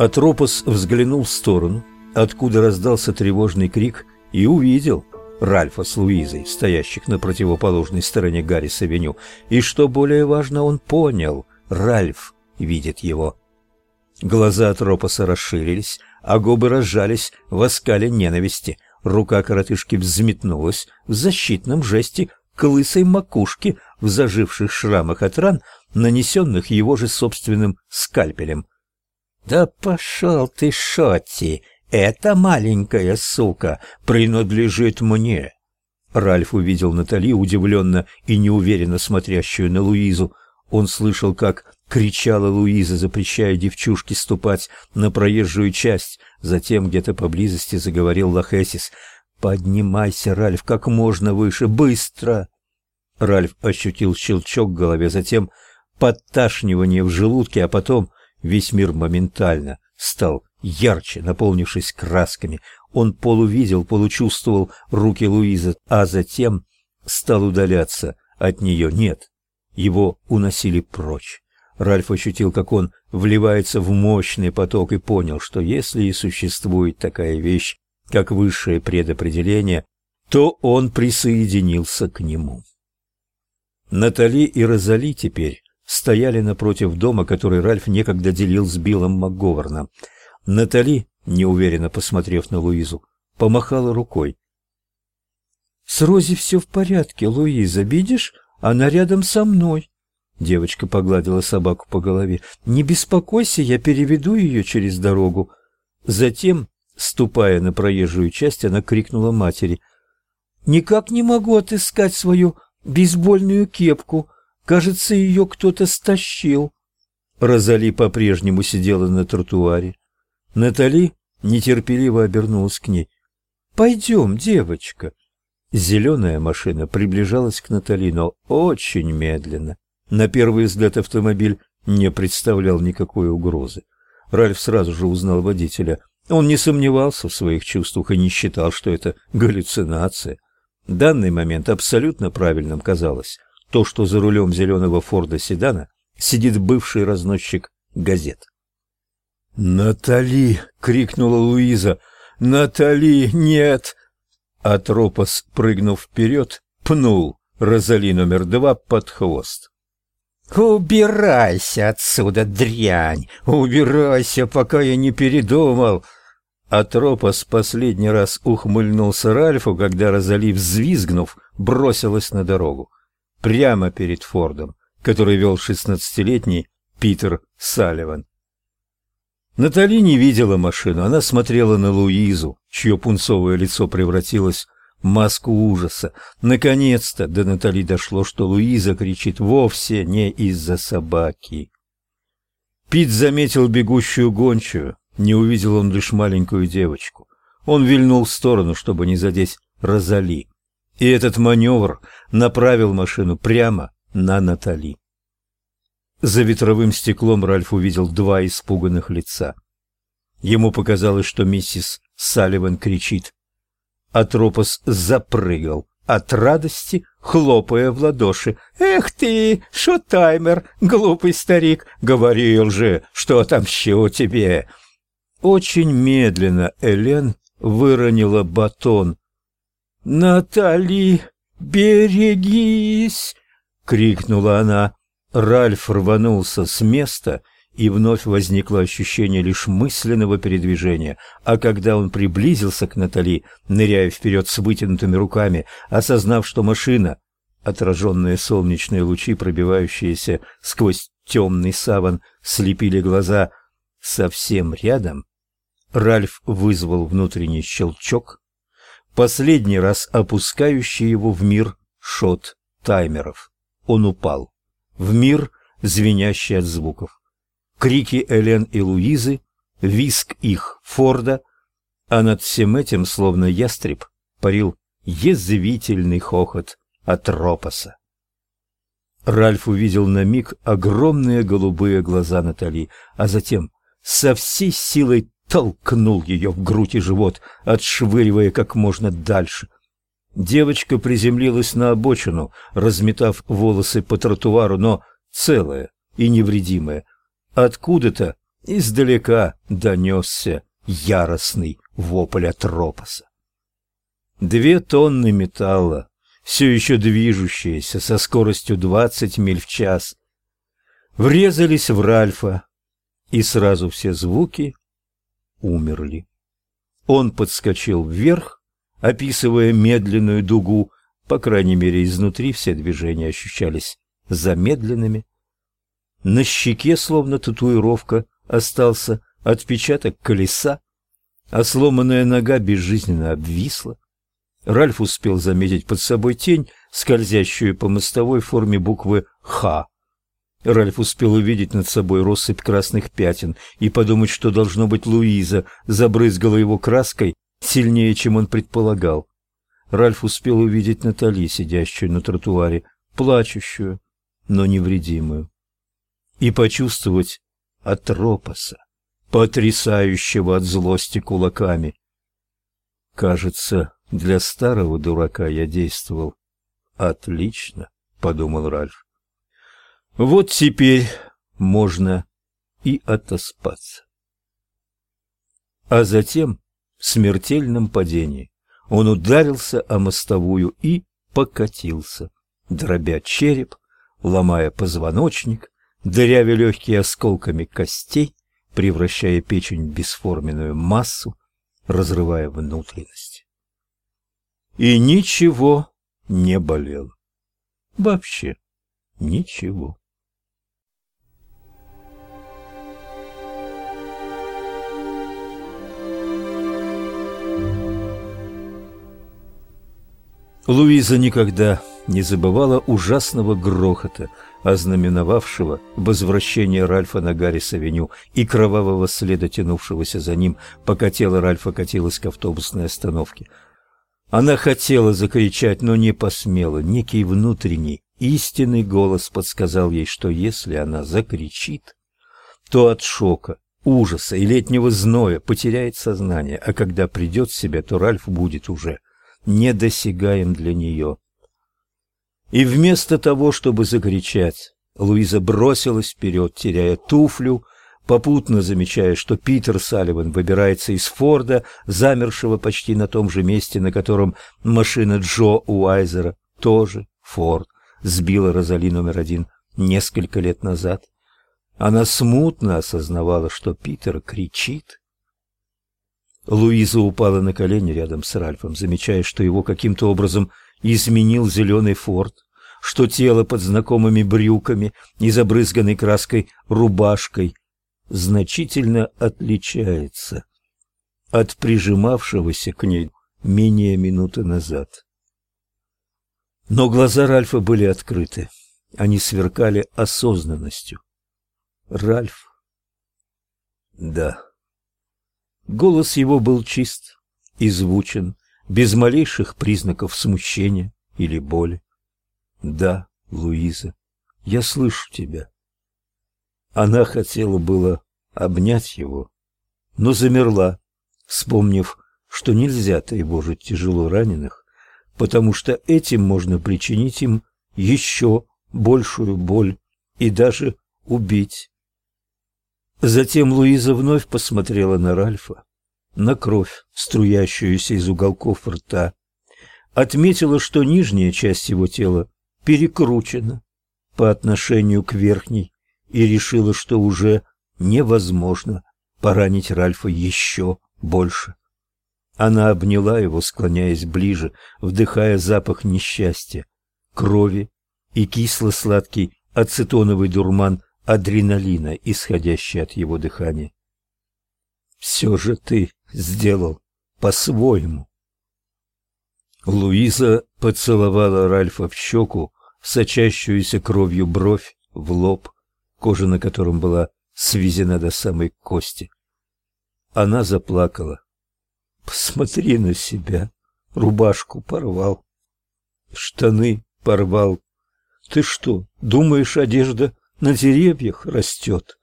Атропос взглянул в сторону, откуда раздался тревожный крик, и увидел Ральфа с Луизой, стоящих на противоположной стороне Гаррис-авеню, и, что более важно, он понял, Ральф видит его. Глаза Атропоса расширились, а губы разжались в оскале ненависти. Рука коротышки взметнулась в защитном жесте к лысой макушке в заживших шрамах от ран, нанесенных его же собственным скальпелем. «Да пошел ты, Шотти! Эта маленькая сука принадлежит мне!» Ральф увидел Натали, удивленно и неуверенно смотрящую на Луизу. Он слышал, как кричала Луиза, запрещая девчушке ступать на проезжую часть. Затем где-то поблизости заговорил Лохесис. «Поднимайся, Ральф, как можно выше, быстро!» Ральф ощутил щелчок в голове, затем подташнивание в желудке, а потом Весь мир моментально стал ярче, наполнившись красками. Он полувидел, получувствовал руки Луизы, а затем стал удаляться от нее. Нет, его уносили прочь. Ральф ощутил, как он вливается в мощный поток и понял, что если и существует такая вещь, как высшее предопределение, то он присоединился к нему. Натали и Розали теперь стояли напротив дома, который Ральф некогда делил с Биллом МакГоверном. Натали, неуверенно посмотрев на Луизу, помахала рукой. «С Рози все в порядке, Луиза, видишь? Она рядом со мной». Девочка погладила собаку по голове. «Не беспокойся, я переведу ее через дорогу». Затем, ступая на проезжую часть, она крикнула матери. «Никак не могу отыскать свою бейсбольную кепку». Кажется, ее кто-то стащил. Розали по-прежнему сидела на тротуаре. Натали нетерпеливо обернулась к ней. «Пойдем, девочка». Зеленая машина приближалась к Натали, но очень медленно. На первый взгляд автомобиль не представлял никакой угрозы. Ральф сразу же узнал водителя. Он не сомневался в своих чувствах и не считал, что это галлюцинация. Данный момент абсолютно правильным казалось то, что за рулем зеленого Форда седана сидит бывший разносчик газет. «Натали!» — крикнула Луиза. «Натали, нет!» Атропос, прыгнув вперед, пнул Розали номер два под хвост. «Убирайся отсюда, дрянь! Убирайся, пока я не передумал!» Атропос последний раз ухмыльнулся Ральфу, когда Розали, взвизгнув, бросилась на дорогу прямо перед Фордом, который вел шестнадцатилетний Питер Салливан. Натали не видела машину, она смотрела на Луизу, чье пунцовое лицо превратилось в маску ужаса. Наконец-то до Натали дошло, что Луиза кричит вовсе не из-за собаки. Пит заметил бегущую гончую, не увидел он лишь маленькую девочку. Он вильнул в сторону, чтобы не задеть Розали. И этот маневр направил машину прямо на Натали. За ветровым стеклом Ральф увидел два испуганных лица. Ему показалось, что миссис Салливан кричит. Атропос запрыгал от радости, хлопая в ладоши. «Эх ты, шотаймер, глупый старик! Говорил же, что отомщу тебе!» Очень медленно Элен выронила батон «Натали, берегись!» — крикнула она. Ральф рванулся с места, и вновь возникло ощущение лишь мысленного передвижения, а когда он приблизился к Натали, ныряя вперед с вытянутыми руками, осознав, что машина, отраженные солнечные лучи, пробивающиеся сквозь темный саван, слепили глаза совсем рядом, Ральф вызвал внутренний щелчок, последний раз опускающий его в мир шот таймеров. Он упал. В мир, звенящий от звуков. Крики Элен и Луизы, виск их Форда, а над всем этим, словно ястреб, парил язвительный хохот от Ропоса. Ральф увидел на миг огромные голубые глаза Натали, а затем со всей силой толкнул ее в грудь и живот, отшвыривая как можно дальше. Девочка приземлилась на обочину, разметав волосы по тротуару, но целая и невредимая. Откуда-то Издалека донесся яростный вопль Атропоса. Две тонны металла, все еще движущиеся со скоростью двадцать миль в час, врезались в Ральфа, и сразу все звуки умерли. Он подскочил вверх, описывая медленную дугу, по крайней мере, изнутри все движения ощущались замедленными. На щеке, словно татуировка, остался отпечаток колеса, а сломанная нога безжизненно обвисла. Ральф успел заметить под собой тень, скользящую по мостовой форме буквы «Х». Ральф успел увидеть над собой россыпь красных пятен и подумать, что, должно быть, Луиза забрызгала его краской сильнее, чем он предполагал. Ральф успел увидеть Натали, сидящую на тротуаре, плачущую, но невредимую, и почувствовать Атропоса, потрясающего от злости кулаками. Кажется, для старого дурака я действовал отлично, подумал Ральф. Вот теперь можно и отоспаться. А затем в смертельном падении он ударился о мостовую и покатился, дробя череп, ломая позвоночник, дырявя легкие осколками костей, превращая печень в бесформенную массу, разрывая внутренности. И ничего не болело. Вообще ничего. Луиза никогда не забывала ужасного грохота, ознаменовавшего возвращение Ральфа на Гаррис-авеню и кровавого следа, тянувшегося за ним, пока тело Ральфа катилось к автобусной остановке. Она хотела закричать, но не посмела. Некий внутренний, истинный голос подсказал ей, что если она закричит, то от шока, ужаса и летнего зноя потеряет сознание, а когда придет в себя, то Ральф будет уже недосягаем для нее. И вместо того, чтобы закричать, Луиза бросилась вперед, теряя туфлю, попутно замечая, что Питер Салливан выбирается из Форда, замершего почти на том же месте, на котором машина Джо Уайзера, тоже Форд, сбила Розали номер один несколько лет назад. Она смутно осознавала, что Питер кричит. Луиза упала на колени рядом с Ральфом, замечая, что его каким-то образом изменил зеленый форт, что тело под знакомыми брюками и забрызганной краской рубашкой значительно отличается от прижимавшегося к ней менее минуты назад. Но глаза Ральфа были открыты. Они сверкали осознанностью. Ральф. Да. Голос его был чист и звучен, без малейших признаков смущения или боли. Да, Луиза, я слышу тебя. Она хотела было обнять его, но замерла, вспомнив, что нельзя тревожить тяжело раненых, потому что этим можно причинить им еще большую боль и даже убить. Затем Луиза вновь посмотрела на Ральфа, на кровь, струящуюся из уголков рта, отметила, что нижняя часть его тела перекручена по отношению к верхней, и решила, что уже невозможно поранить Ральфа еще больше. Она обняла его, склоняясь ближе, вдыхая запах несчастья, крови и кисло-сладкий ацетоновый дурман адреналина, исходящий от его дыхания. «Все же ты сделал по-своему». Луиза поцеловала Ральфа в щеку, в сочащуюся кровью бровь, в лоб, кожа на котором была свезена до самой кости. Она заплакала. «Посмотри на себя. Рубашку порвал. Штаны порвал. Ты что, думаешь, одежда на деревьях растет?»